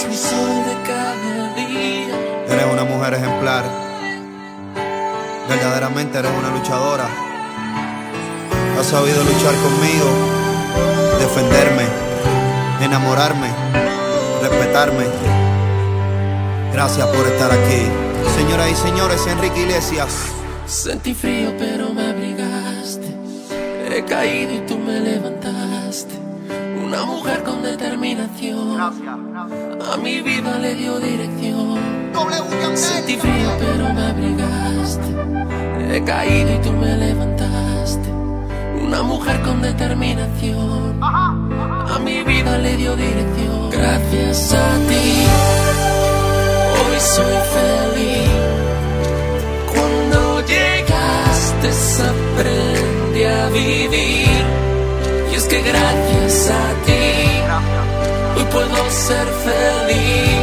Eres mi sol de cada día. Eres una mujer ejemplar. Verdaderamente eres una luchadora. Has sabido luchar conmigo, defenderme, enamorarme, respetarme. Gracias por estar aquí. Señoras y señores, Enrique Iglesias. Sentí frío pero me abrigaste. He caído y tú me levantaste. Una mujer con determinación. A mi vida le dio dirección. Sentí frío pero me abrigaste. He caído y tú me levantaste. Una mujer con determinación. A mi vida le dio dirección. Gracias a ti. Hoy soy feliz. Cuando llegaste aprendí a vivir. Que gracias a ti hoy puedo ser feliz.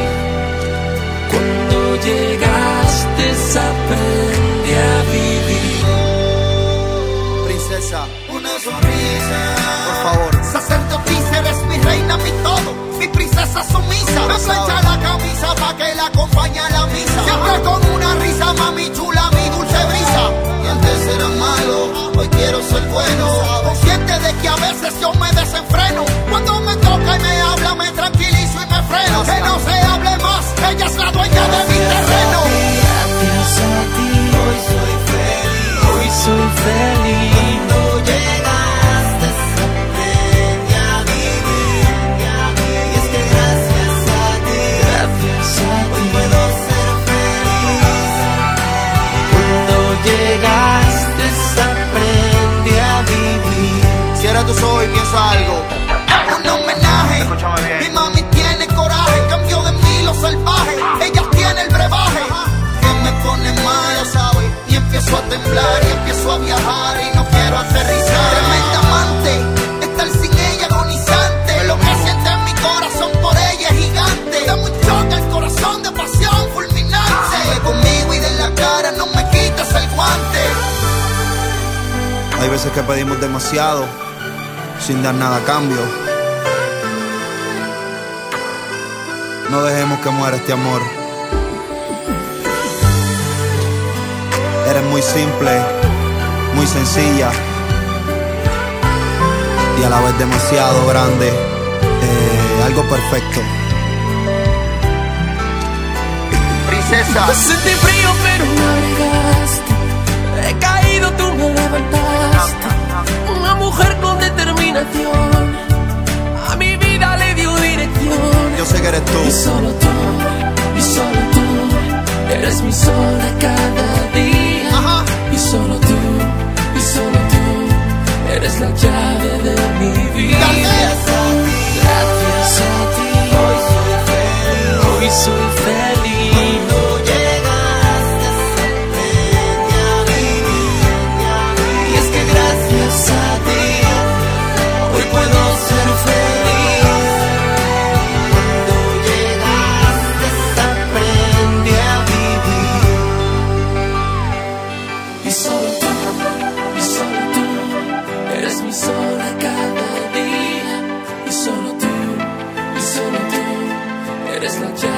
Cuando llegaste aprendí a vivir. Princesa, Una sonrisa. por favor. Sacerdotisa, eres mi reina, mi todo. Mi princesa sumisa. Me plancha la camisa pa' que la acompañe a la misa. Siempre con una risa, mami chula, empiezo a temblar y empiezo a viajar y no quiero aterrizar. Tremenda amante, estar sin ella agonizante. Lo que siente en mi corazón por ella es gigante. Da un choque el corazón de pasión fulminante. Ve conmigo y de la cara no me quitas el guante. Hay veces que pedimos demasiado sin dar nada a cambio. No dejemos que muera este amor. Eres muy simple, muy sencilla y a la vez demasiado grande. Eh, algo perfecto. Princesa. Sentí frío pero me abrigaste. He caído, tú me levantaste. Una mujer con determinación. A mi vida le dio dirección. Yo sé que eres Y tú. solo tú, Ajá. Y solo tú eres mi sol a cada día. Y solo tú, y solo tú eres la llave.